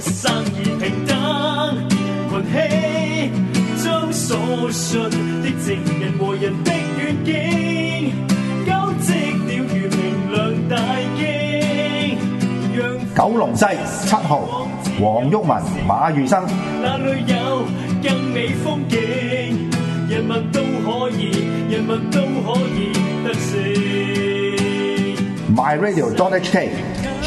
生意平等盘起将所信的证人和人的远景交织了如明亮大惊九龙西七号黄郁文马如生那里有更美风景人物都可以人物都可以得胜 my radio don hk